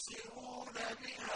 يُبْصِرُونَ بِهَا